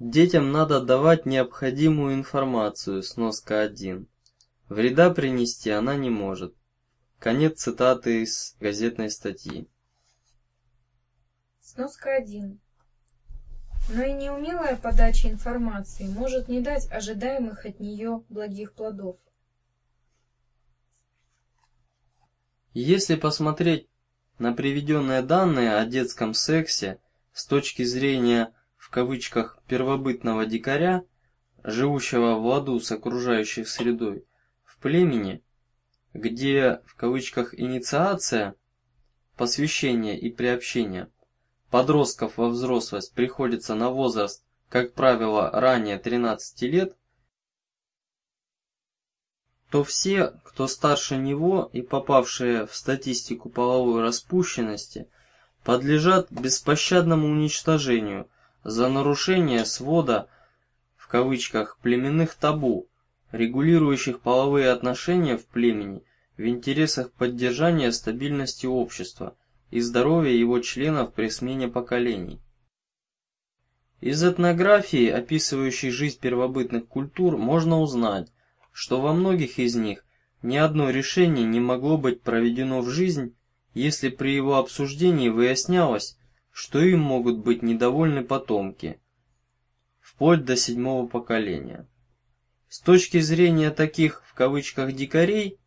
Детям надо давать необходимую информацию, сноска 1. Вреда принести она не может. Конец цитаты из газетной статьи. Сноска 1. Но и неумелая подача информации может не дать ожидаемых от нее благих плодов. Если посмотреть на приведенные данные о детском сексе с точки зрения кавычках первобытного дикаря, живущего в ладу с окружающей средой, в племени, где в кавычках инициация, посвящение и приобщение. Подростков во взрослость приходится на возраст, как правило, ранее 13 лет, то все, кто старше него и попавшие в статистику половой распущенности, подлежат беспощадному уничтожению за нарушение свода в кавычках племенных табу, регулирующих половые отношения в племени в интересах поддержания стабильности общества и здоровья его членов при смене поколений. Из этнографии, описывающей жизнь первобытных культур, можно узнать, что во многих из них ни одно решение не могло быть проведено в жизнь, если при его обсуждении выяснялось, что им могут быть недовольны потомки, вплоть до седьмого поколения. С точки зрения таких, в кавычках, «дикарей»,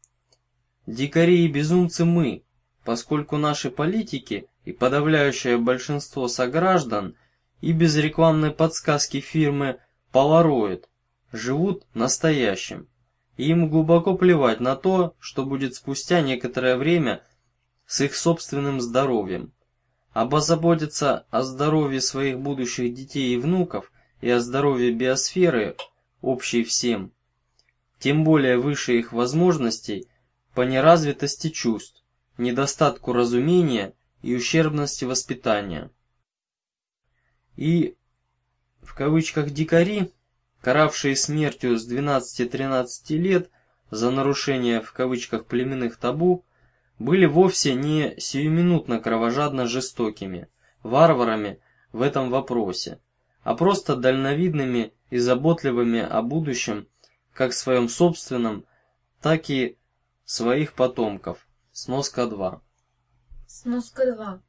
дикари и безумцы мы, поскольку наши политики и подавляющее большинство сограждан и без рекламной подсказки фирмы Polaroid живут настоящим. И им глубоко плевать на то, что будет спустя некоторое время с их собственным здоровьем. Обозаботиться о здоровье своих будущих детей и внуков и о здоровье биосферы, общей всем, тем более выше их возможностей по неразвитости чувств, недостатку разумения и ущербности воспитания. И, в кавычках, дикари каравшие смертью с 12-13 лет за нарушение в кавычках племенных табу, были вовсе не сиюминутно кровожадно жестокими, варварами в этом вопросе, а просто дальновидными и заботливыми о будущем, как своем собственном, так и своих потомков. Сноска 2. Сноска 2.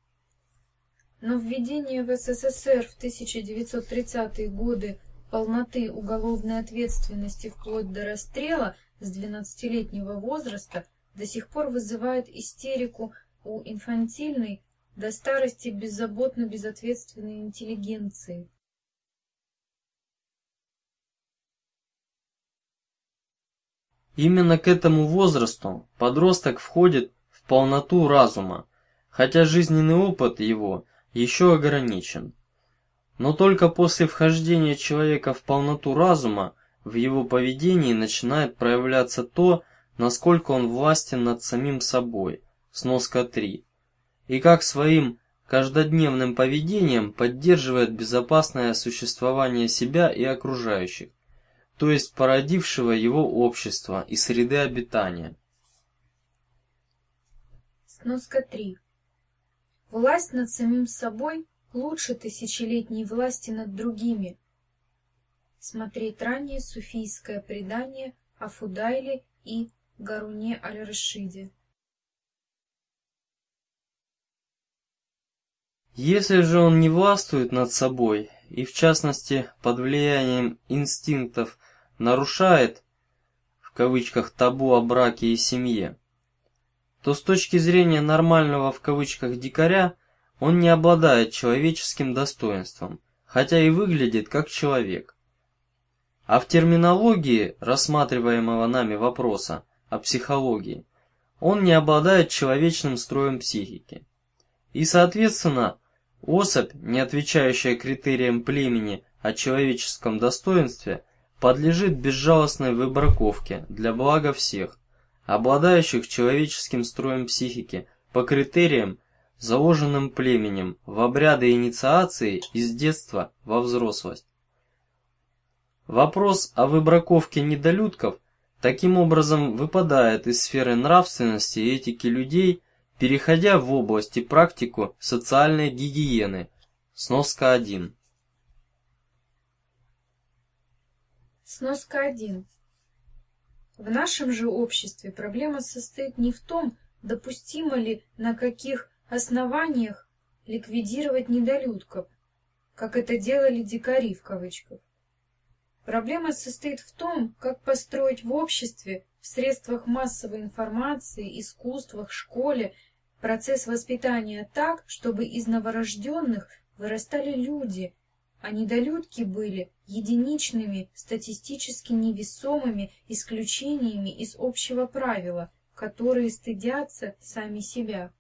Но введение в СССР в 1930-е годы полноты уголовной ответственности вплоть до расстрела с 12-летнего возраста до сих пор вызывает истерику у инфантильной до старости беззаботно безответственной интеллигенции. Именно к этому возрасту подросток входит в полноту разума, хотя жизненный опыт его еще ограничен. Но только после вхождения человека в полноту разума в его поведении начинает проявляться то, насколько он властен над самим собой. Сноска 3. И как своим каждодневным поведением поддерживает безопасное существование себя и окружающих, то есть породившего его общества и среды обитания. Сноска 3. Власть над самим собой лучше тысячелетней власти над другими. Смотреть ранее суфийское предание о Фудайле и Гаруне аль-Рашиде. Если же он не властвует над собой и в частности под влиянием инстинктов нарушает в кавычках табу о браке и семье, то с точки зрения нормального в кавычках дикаря он не обладает человеческим достоинством, хотя и выглядит как человек. А в терминологии рассматриваемого нами вопроса о психологии он не обладает человечным строем психики. И, соответственно, особь, не отвечающая критериям племени о человеческом достоинстве, подлежит безжалостной выбраковке для блага всех, обладающих человеческим строем психики по критериям, заложенным племенем в обряды инициации из детства во взрослость. Вопрос о выбраковке недолюдков таким образом выпадает из сферы нравственности и этики людей, переходя в область и практику социальной гигиены. Сноска 1. Сноска 1. В нашем же обществе проблема состоит не в том, допустимо ли на каких основаниях ликвидировать недолюдков, как это делали «дикари» в кавычках. Проблема состоит в том, как построить в обществе, в средствах массовой информации, искусствах, школе процесс воспитания так, чтобы из новорожденных вырастали люди, а недолюдки были единичными, статистически невесомыми исключениями из общего правила, которые стыдятся сами себя.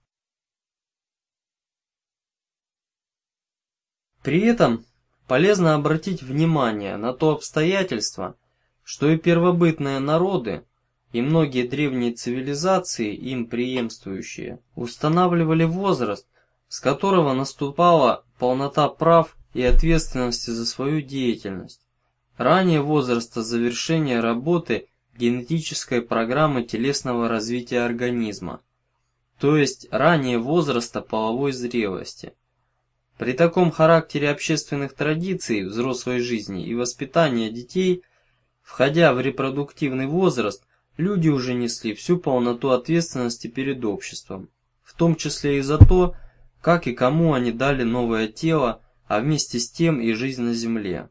При этом полезно обратить внимание на то обстоятельство, что и первобытные народы, и многие древние цивилизации, им преемствующие, устанавливали возраст, с которого наступала полнота прав и ответственности за свою деятельность, ранее возраста завершения работы генетической программы телесного развития организма, то есть ранее возраста половой зрелости. При таком характере общественных традиций взрослой жизни и воспитания детей, входя в репродуктивный возраст, люди уже несли всю полноту ответственности перед обществом, в том числе и за то, как и кому они дали новое тело, а вместе с тем и жизнь на земле.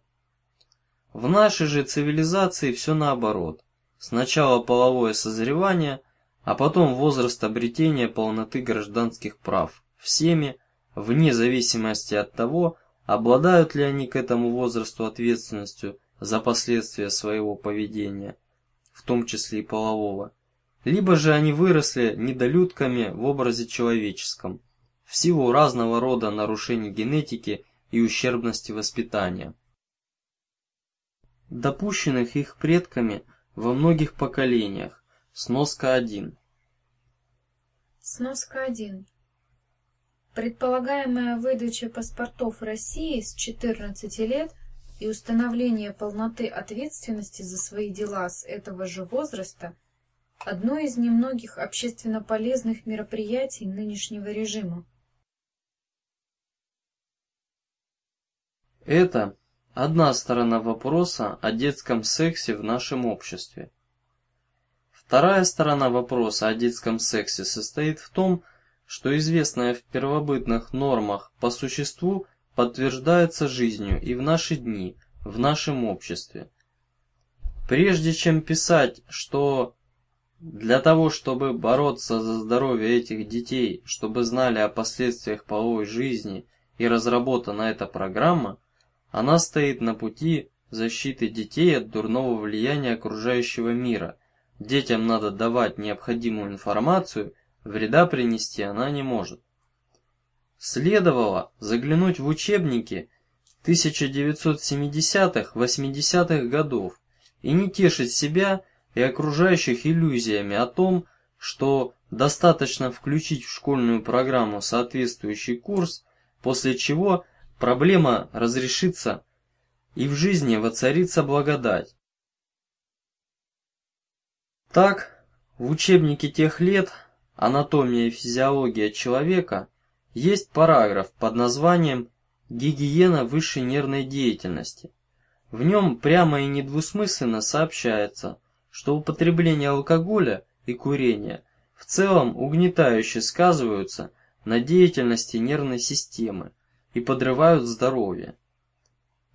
В нашей же цивилизации все наоборот. Сначала половое созревание, а потом возраст обретения полноты гражданских прав всеми, вне зависимости от того, обладают ли они к этому возрасту ответственностью за последствия своего поведения, в том числе и полового, либо же они выросли недолюдками в образе человеческом, в силу разного рода нарушений генетики и ущербности воспитания, допущенных их предками во многих поколениях. Сноска 1. Сноска 1. Предполагаемая выдача паспортов России с 14 лет и установление полноты ответственности за свои дела с этого же возраста – одно из немногих общественно полезных мероприятий нынешнего режима. Это одна сторона вопроса о детском сексе в нашем обществе. Вторая сторона вопроса о детском сексе состоит в том, что известное в первобытных нормах по существу подтверждается жизнью и в наши дни, в нашем обществе. Прежде чем писать, что для того, чтобы бороться за здоровье этих детей, чтобы знали о последствиях половой жизни и разработана эта программа, она стоит на пути защиты детей от дурного влияния окружающего мира. Детям надо давать необходимую информацию, вреда принести она не может. Следовало заглянуть в учебники 1970-80-х годов и не тешить себя и окружающих иллюзиями о том, что достаточно включить в школьную программу соответствующий курс, после чего – проблема разрешится и в жизни воцарится благодать. Так, в учебнике тех лет «Анатомия и физиология человека» есть параграф под названием «Гигиена высшей нервной деятельности». В нем прямо и недвусмысленно сообщается, что употребление алкоголя и курение в целом угнетающе сказываются на деятельности нервной системы, и подрывают здоровье.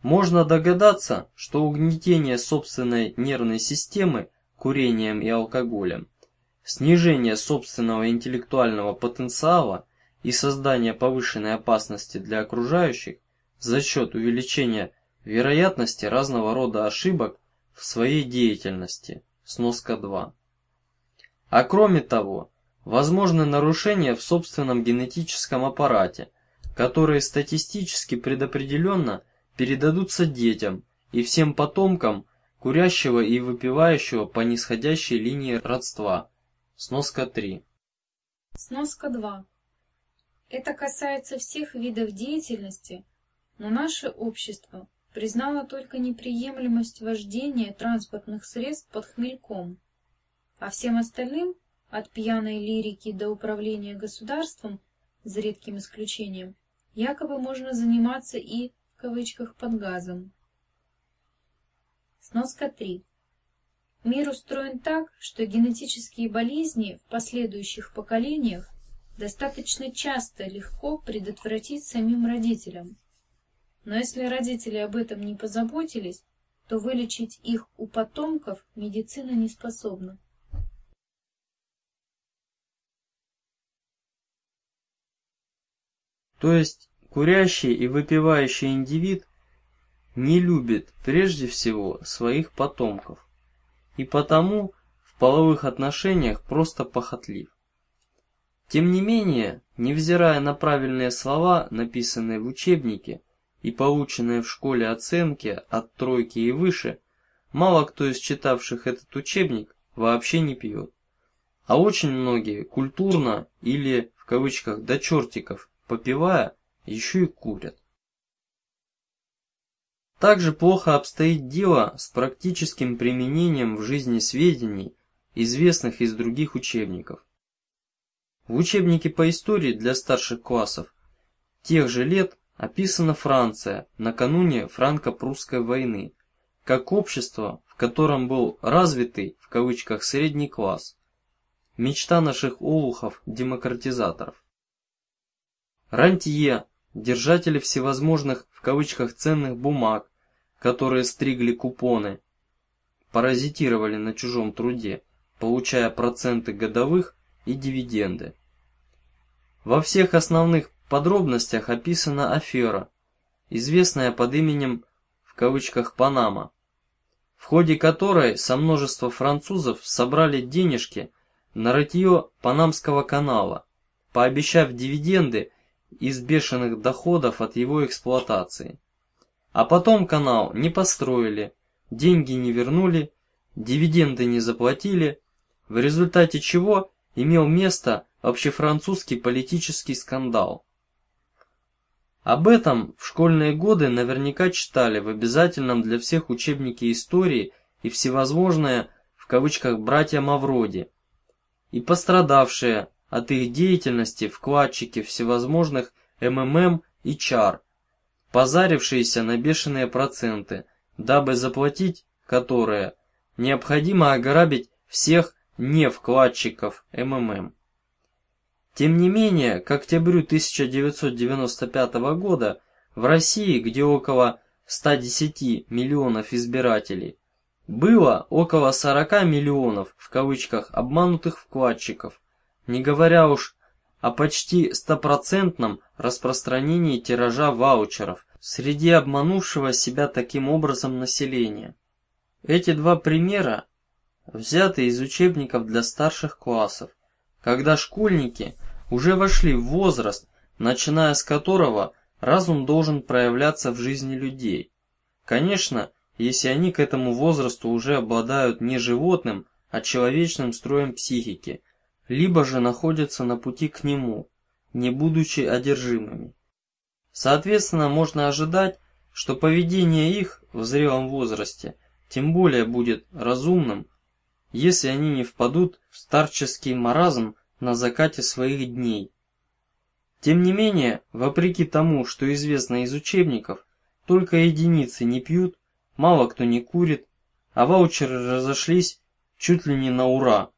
Можно догадаться, что угнетение собственной нервной системы курением и алкоголем, снижение собственного интеллектуального потенциала и создание повышенной опасности для окружающих за счет увеличения вероятности разного рода ошибок в своей деятельности. Сноска 2. А кроме того, возможны нарушения в собственном генетическом аппарате – которые статистически предопределенно передадутся детям и всем потомкам курящего и выпивающего по нисходящей линии родства. Сноска 3. Сноска 2. Это касается всех видов деятельности, но наше общество признало только неприемлемость вождения транспортных средств под хмельком, а всем остальным, от пьяной лирики до управления государством, за редким исключением, якобы можно заниматься и в кавычках под газом. Сноска 3. Мир устроен так, что генетические болезни в последующих поколениях достаточно часто легко предотвратить самим родителям. Но если родители об этом не позаботились, то вылечить их у потомков медицина не способна. То есть курящий и выпивающий индивид не любит прежде всего своих потомков и потому в половых отношениях просто похотлив. Тем не менее, невзирая на правильные слова, написанные в учебнике, и полученные в школе оценки от тройки и выше, мало кто из читавших этот учебник вообще не пьет. А очень многие культурно или, в кавычках, до чертиков попивая, еще и курят. Также плохо обстоит дело с практическим применением в жизни сведений, известных из других учебников. В учебнике по истории для старших классов тех же лет описана Франция накануне франко-прусской войны, как общество, в котором был развитый, в кавычках, средний класс. Мечта наших олухов-демократизаторов. Рантье, держатели всевозможных в кавычках ценных бумаг, которые стригли купоны, паразитировали на чужом труде, получая проценты годовых и дивиденды. Во всех основных подробностях описана афера, известная под именем в кавычках Панама, в ходе которой со множества французов собрали денежки на рытье Панамского канала, пообещав дивиденды из бешеных доходов от его эксплуатации. А потом канал не построили, деньги не вернули, дивиденды не заплатили, в результате чего имел место общефранцузский политический скандал. Об этом в школьные годы наверняка читали в обязательном для всех учебнике истории и всевозможные, в кавычках, «братья Мавроди», и пострадавшие от их деятельности вкладчики всевозможных МММ и ЧАР, позарившиеся на бешеные проценты, дабы заплатить которые необходимо ограбить всех не вкладчиков МММ. Тем не менее, к октябрю 1995 года в России, где около 110 миллионов избирателей, было около 40 миллионов в кавычках обманутых вкладчиков, не говоря уж о почти стопроцентном распространении тиража ваучеров среди обманувшего себя таким образом населения. Эти два примера взяты из учебников для старших классов, когда школьники уже вошли в возраст, начиная с которого разум должен проявляться в жизни людей. Конечно, если они к этому возрасту уже обладают не животным, а человечным строем психики – либо же находятся на пути к нему, не будучи одержимыми. Соответственно, можно ожидать, что поведение их в зрелом возрасте тем более будет разумным, если они не впадут в старческий маразм на закате своих дней. Тем не менее, вопреки тому, что известно из учебников, только единицы не пьют, мало кто не курит, а ваучеры разошлись чуть ли не на ура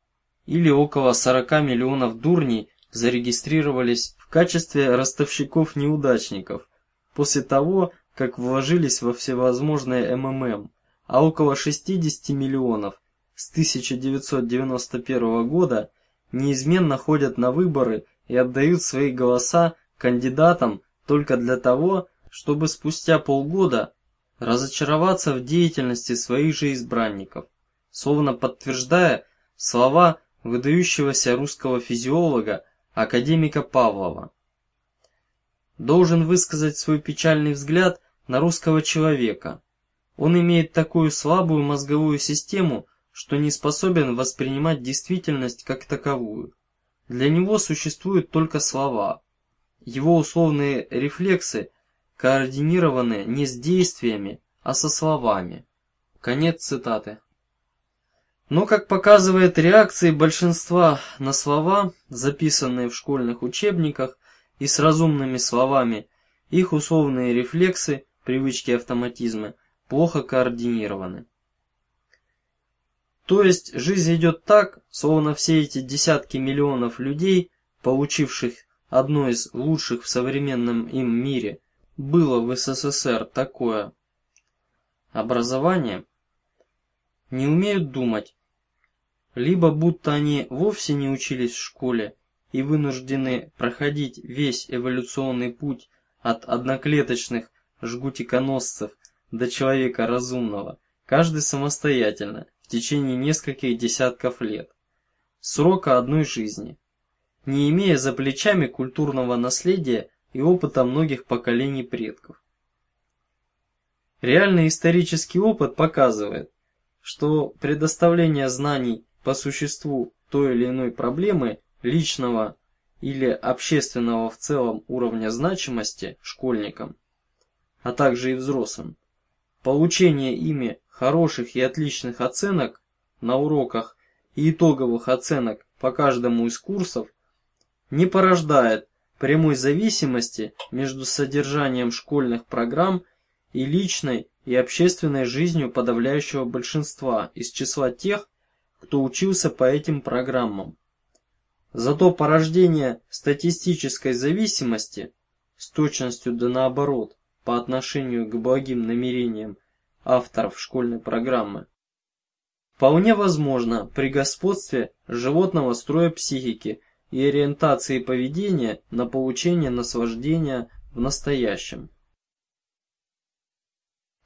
или около 40 миллионов дурней зарегистрировались в качестве ростовщиков-неудачников после того, как вложились во всевозможные МММ, а около 60 миллионов с 1991 года неизменно ходят на выборы и отдают свои голоса кандидатам только для того, чтобы спустя полгода разочароваться в деятельности своих же избранников, словно подтверждая слова выдающегося русского физиолога, академика Павлова. Должен высказать свой печальный взгляд на русского человека. Он имеет такую слабую мозговую систему, что не способен воспринимать действительность как таковую. Для него существуют только слова. Его условные рефлексы координированы не с действиями, а со словами. Конец цитаты. Но, как показывает реакции большинства на слова, записанные в школьных учебниках, и с разумными словами, их условные рефлексы, привычки автоматизмы, плохо координированы. То есть жизнь идет так, словно все эти десятки миллионов людей, получивших одно из лучших в современном им мире, было в СССР такое образование, не умеют думать, либо будто они вовсе не учились в школе и вынуждены проходить весь эволюционный путь от одноклеточных жгутиконосцев до человека разумного, каждый самостоятельно, в течение нескольких десятков лет, срока одной жизни, не имея за плечами культурного наследия и опыта многих поколений предков. Реальный исторический опыт показывает, что предоставление знаний по существу той или иной проблемы личного или общественного в целом уровня значимости школьникам, а также и взрослым, получение ими хороших и отличных оценок на уроках и итоговых оценок по каждому из курсов не порождает прямой зависимости между содержанием школьных программ и личной и общественной жизнью подавляющего большинства из числа тех, кто учился по этим программам. Зато порождение статистической зависимости с точностью да наоборот по отношению к благим намерениям авторов школьной программы вполне возможно при господстве животного строя психики и ориентации поведения на получение наслаждения в настоящем.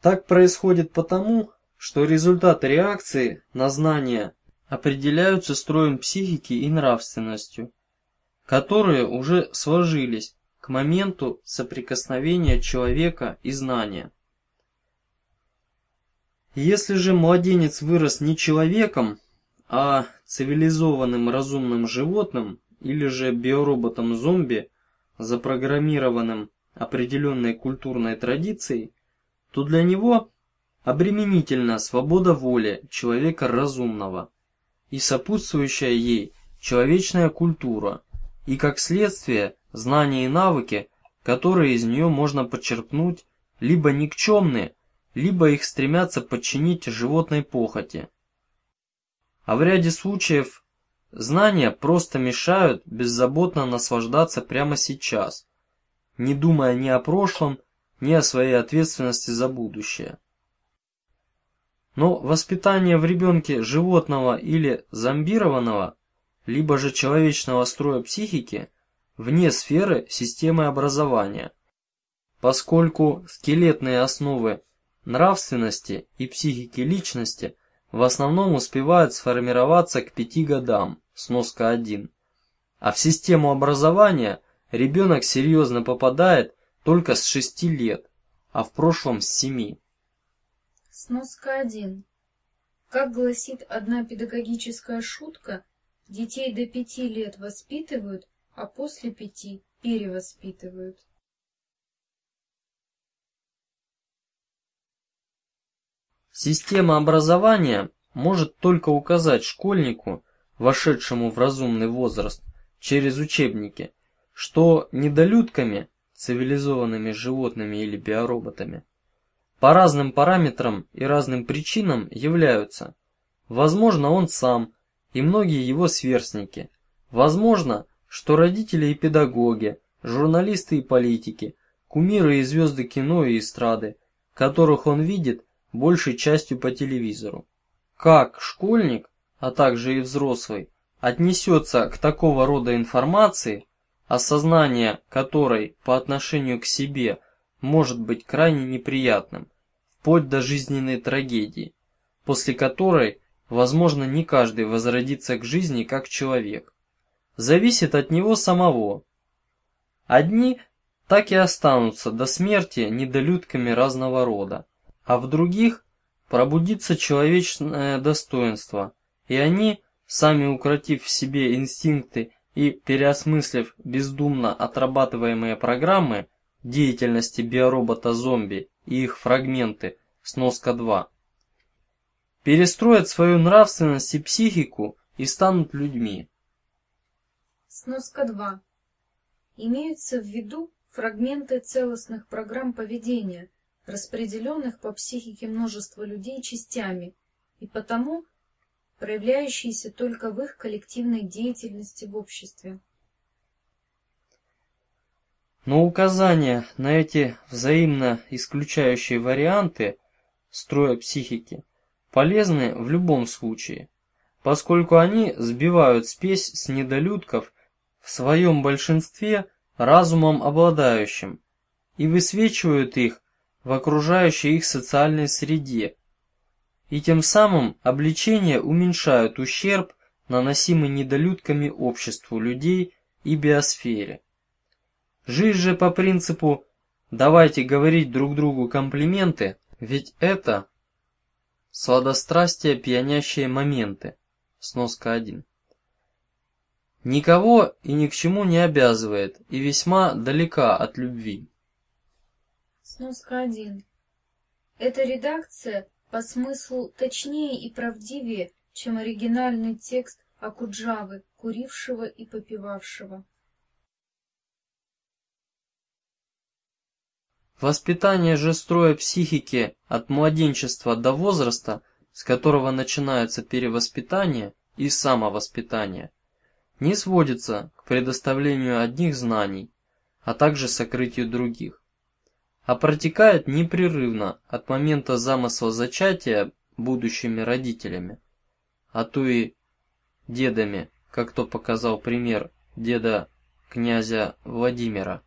Так происходит потому, что результаты реакции на знания определяются строем психики и нравственностью, которые уже сложились к моменту соприкосновения человека и знания. Если же младенец вырос не человеком, а цивилизованным разумным животным или же биороботом-зомби, запрограммированным определенной культурной традицией, то для него обременительна свобода воли человека разумного и сопутствующая ей человечная культура, и как следствие знания и навыки, которые из нее можно подчеркнуть, либо никчемные, либо их стремятся подчинить животной похоти. А в ряде случаев знания просто мешают беззаботно наслаждаться прямо сейчас, не думая ни о прошлом, ни о своей ответственности за будущее. Но воспитание в ребенке животного или зомбированного, либо же человечного строя психики вне сферы системы образования, поскольку скелетные основы нравственности и психики личности в основном успевают сформироваться к пяти годам, сноска 1. А в систему образования ребенок серьезно попадает только с шести лет, а в прошлом с семи. Сноска 1. Как гласит одна педагогическая шутка, детей до пяти лет воспитывают, а после пяти перевоспитывают. Система образования может только указать школьнику, вошедшему в разумный возраст, через учебники, что недолюдками цивилизованными животными или биороботами, по разным параметрам и разным причинам являются. Возможно, он сам и многие его сверстники. Возможно, что родители и педагоги, журналисты и политики, кумиры и звезды кино и эстрады, которых он видит большей частью по телевизору. Как школьник, а также и взрослый, отнесется к такого рода информации, осознание которой по отношению к себе может быть крайне неприятным, вплоть до жизненной трагедии, после которой, возможно, не каждый возродится к жизни как человек. Зависит от него самого. Одни так и останутся до смерти недолюдками разного рода, а в других пробудится человечное достоинство, и они, сами укротив в себе инстинкты и переосмыслив бездумно отрабатываемые программы деятельности биоробота-зомби и их фрагменты, сноска 2, перестроят свою нравственность и психику и станут людьми. Сноска 2. Имеются в виду фрагменты целостных программ поведения, распределенных по психике множества людей частями, и потому проявляющиеся только в их коллективной деятельности в обществе. Но указания на эти взаимно исключающие варианты строя психики полезны в любом случае, поскольку они сбивают спесь с недолюдков в своем большинстве разумом обладающим и высвечивают их в окружающей их социальной среде, и тем самым обличения уменьшают ущерб, наносимый недолюдками обществу людей и биосфере. Жизнь же по принципу «давайте говорить друг другу комплименты», ведь это сладострастие пьянящие моменты. Сноска 1. Никого и ни к чему не обязывает и весьма далека от любви. Сноска 1. Эта редакция по смыслу точнее и правдивее, чем оригинальный текст Акуджавы, курившего и попивавшего. Воспитание же строя психики от младенчества до возраста, с которого начинается перевоспитание и самовоспитание, не сводится к предоставлению одних знаний, а также сокрытию других, а протекает непрерывно от момента замысла зачатия будущими родителями, а то и дедами, как то показал пример деда князя Владимира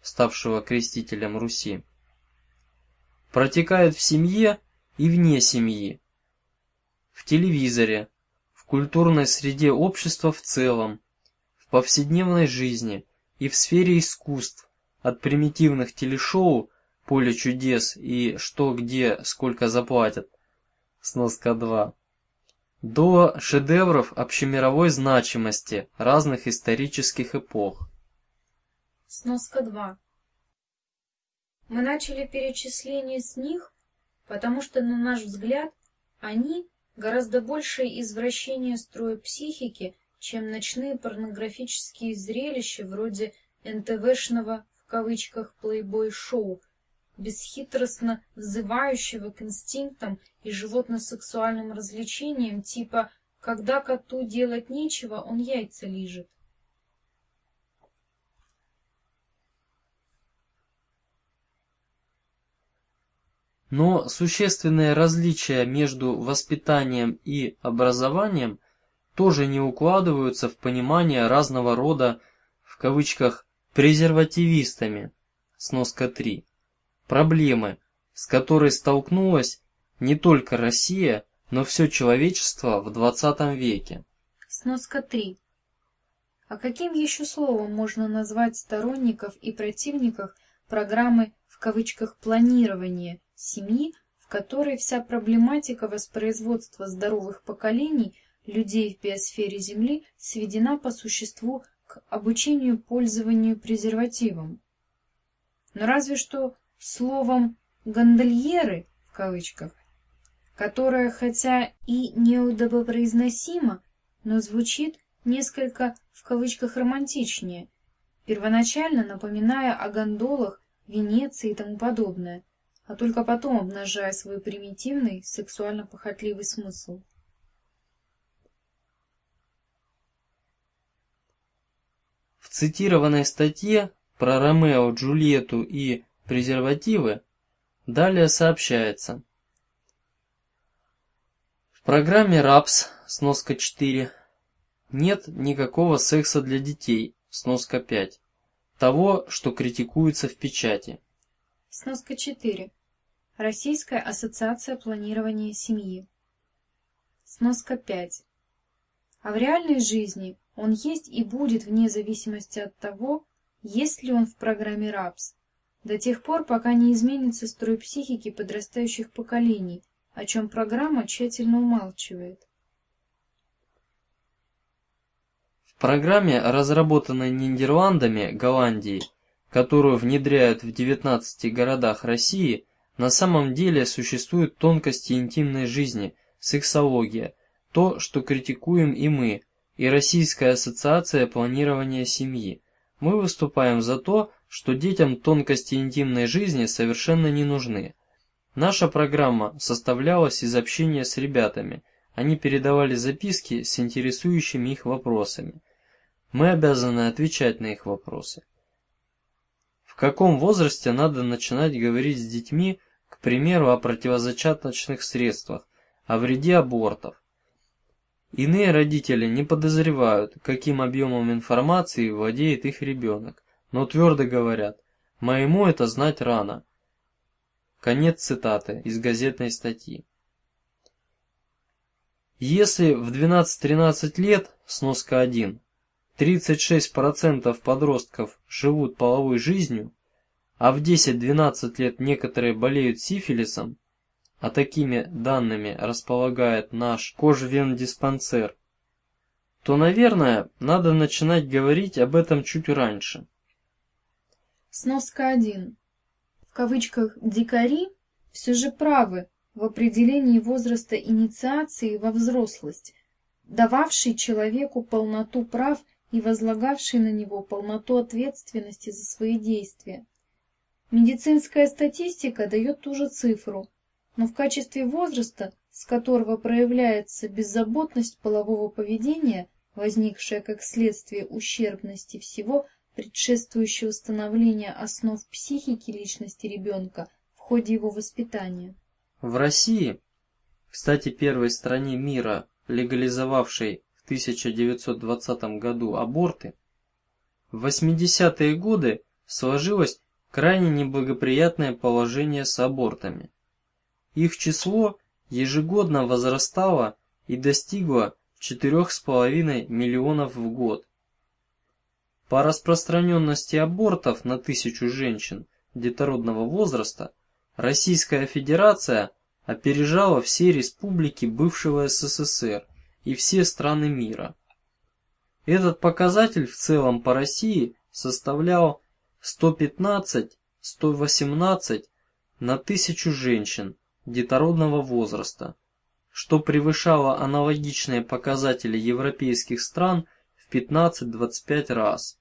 ставшего крестителем Руси, протекает в семье и вне семьи, в телевизоре, в культурной среде общества в целом, в повседневной жизни и в сфере искусств, от примитивных телешоу «Поле чудес» и «Что, где, сколько заплатят» сноска 2 до шедевров общемировой значимости разных исторических эпох. Сноска 2. Мы начали перечисление с них, потому что, на наш взгляд, они гораздо большее извращение строя психики, чем ночные порнографические зрелища вроде НТВшного в кавычках плейбой-шоу, бесхитростно взывающего к инстинктам и животно-сексуальным развлечениям типа «когда коту делать нечего, он яйца лижет». Но существенные различия между воспитанием и образованием тоже не укладываются в понимание разного рода в кавычках презервативистами. Сноска 3. Проблемы, с которой столкнулась не только Россия, но все человечество в 20 веке. Сноска 3. А каким еще словом можно назвать сторонников и противников программы в кавычках планирования семьи, в которой вся проблематика воспроизводства здоровых поколений людей в биосфере Земли сведена по существу к обучению пользованию презервативом. Но разве что словом «гондольеры» в кавычках, которое хотя и неудобопроизносимо, но звучит несколько в кавычках романтичнее, первоначально напоминая о гондолах, Венеции и тому подобное, а только потом обнажая свой примитивный, сексуально-похотливый смысл. В цитированной статье про Ромео, Джульетту и презервативы далее сообщается. В программе РАПС, сноска 4, нет никакого секса для детей, сноска 5, того, что критикуется в печати. Сноска 4. Российская ассоциация планирования семьи. Сноска 5. А в реальной жизни он есть и будет вне зависимости от того, есть ли он в программе РАПС, до тех пор, пока не изменится строй психики подрастающих поколений, о чем программа тщательно умалчивает. В программе, разработанной Нидерландами, Голландией, которую внедряют в 19 городах России, на самом деле существуют тонкости интимной жизни, сексология, то, что критикуем и мы, и Российская ассоциация планирования семьи. Мы выступаем за то, что детям тонкости интимной жизни совершенно не нужны. Наша программа составлялась из общения с ребятами, они передавали записки с интересующими их вопросами. Мы обязаны отвечать на их вопросы. В каком возрасте надо начинать говорить с детьми, к примеру, о противозачаточных средствах, о вреде абортов? Иные родители не подозревают, каким объемом информации владеет их ребенок, но твердо говорят, моему это знать рано. Конец цитаты из газетной статьи. Если в 12-13 лет, сноска 1, 36% подростков живут половой жизнью, а в 10-12 лет некоторые болеют сифилисом, а такими данными располагает наш кожвендиспансер, то, наверное, надо начинать говорить об этом чуть раньше. Сноска 1. В кавычках «дикари» все же правы в определении возраста инициации во взрослость, дававший человеку полноту прав и возлагавший на него полноту ответственности за свои действия. Медицинская статистика дает ту же цифру, но в качестве возраста, с которого проявляется беззаботность полового поведения, возникшая как следствие ущербности всего предшествующего становления основ психики личности ребенка в ходе его воспитания. В России, кстати, первой стране мира, легализовавшей 1920 году аборты, в 80-е годы сложилось крайне неблагоприятное положение с абортами. Их число ежегодно возрастало и достигло 4,5 миллионов в год. По распространенности абортов на тысячу женщин детородного возраста Российская Федерация опережала все республики бывшего СССР и все страны мира. Этот показатель в целом по России составлял 115-118 на тысячу женщин детородного возраста, что превышало аналогичные показатели европейских стран в 15-25 раз.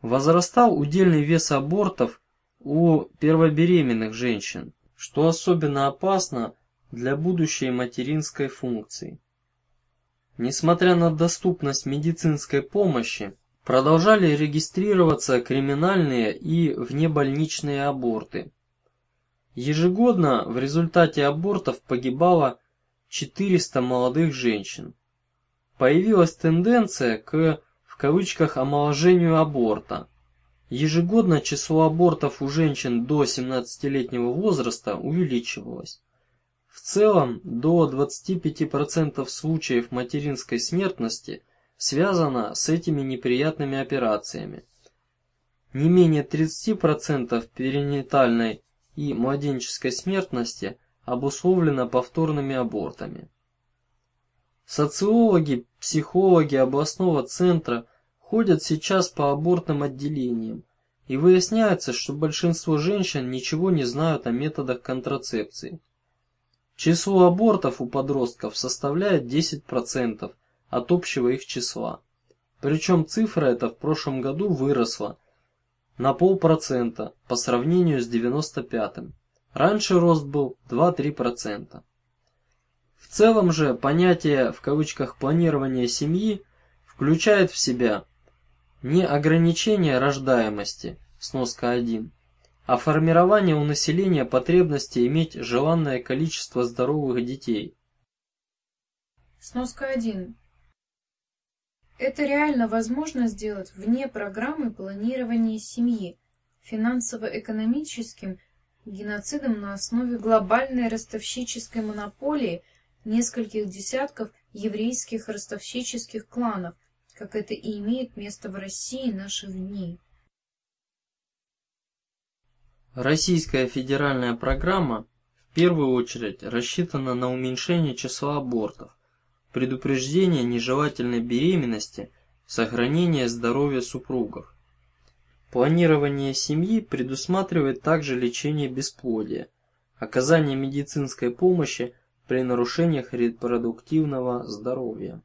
Возрастал удельный вес абортов у первобеременных женщин, что особенно опасно для будущей материнской функции. Несмотря на доступность медицинской помощи, продолжали регистрироваться криминальные и внебольничные аборты. Ежегодно в результате абортов погибало 400 молодых женщин. Появилась тенденция к в кавычках омоложению аборта. Ежегодно число абортов у женщин до 17-летнего возраста увеличивалось. В целом, до 25% случаев материнской смертности связано с этими неприятными операциями. Не менее 30% перинатальной и младенческой смертности обусловлено повторными абортами. Социологи, психологи областного центра ходят сейчас по абортным отделениям, и выясняется, что большинство женщин ничего не знают о методах контрацепции. Число абортов у подростков составляет 10% от общего их числа. Причем цифра эта в прошлом году выросла на полпроцента по сравнению с 95-м. Раньше рост был 2-3%. В целом же понятие в кавычках планирования семьи включает в себя не ограничение рождаемости, сноска 1, а формирование у населения потребности иметь желанное количество здоровых детей. Сноска 1. Это реально возможно сделать вне программы планирования семьи, финансово-экономическим геноцидом на основе глобальной ростовщической монополии нескольких десятков еврейских ростовщических кланов, как это и имеет место в России наших дней. Российская федеральная программа в первую очередь рассчитана на уменьшение числа абортов, предупреждение нежелательной беременности, сохранение здоровья супругов. Планирование семьи предусматривает также лечение бесплодия, оказание медицинской помощи при нарушениях репродуктивного здоровья.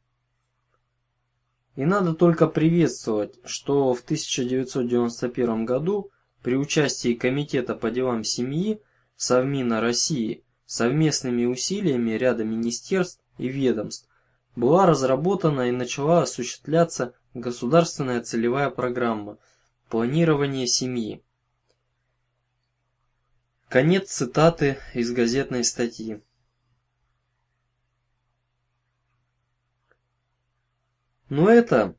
И надо только приветствовать, что в 1991 году при участии Комитета по делам семьи Совмина России совместными усилиями ряда министерств и ведомств была разработана и начала осуществляться государственная целевая программа планирования семьи. Конец цитаты из газетной статьи. Но это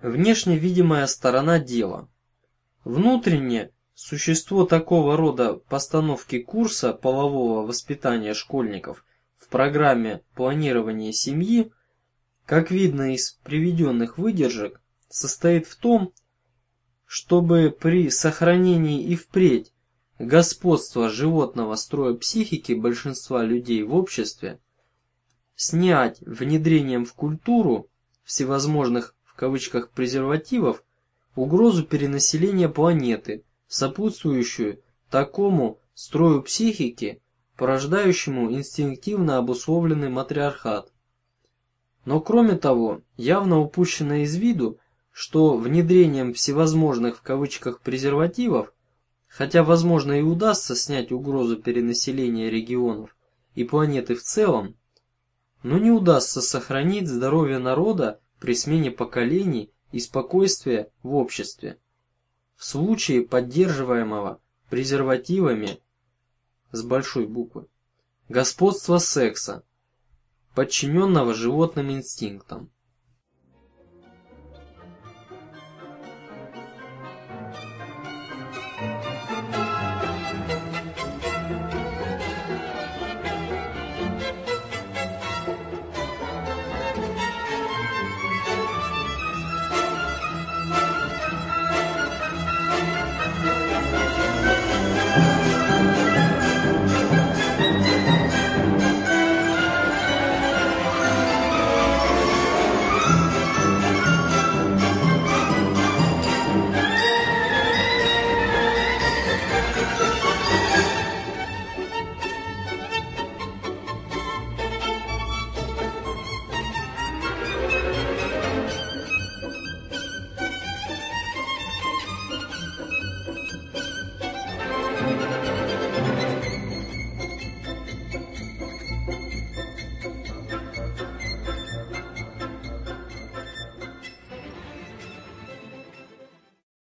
внешне видимая сторона дела. Внутренне существо такого рода постановки курса полового воспитания школьников в программе планирования семьи, как видно из приведенных выдержек, состоит в том, чтобы при сохранении и впредь господства животного строя психики большинства людей в обществе снять внедрением в культуру всевозможных в кавычках презервативов угрозу перенаселения планеты, сопутствующую такому строю психики, порождающему инстинктивно обусловленный матриархат. Но кроме того, явно упущено из виду, что внедрением всевозможных в кавычках презервативов, хотя возможно и удастся снять угрозу перенаселения регионов и планеты в целом, но не удастся сохранить здоровье народа при смене поколений и спокойствие в обществе. В случае поддерживаемого презервативами с большой буквы господства секса, подчиненного животным инстинктам.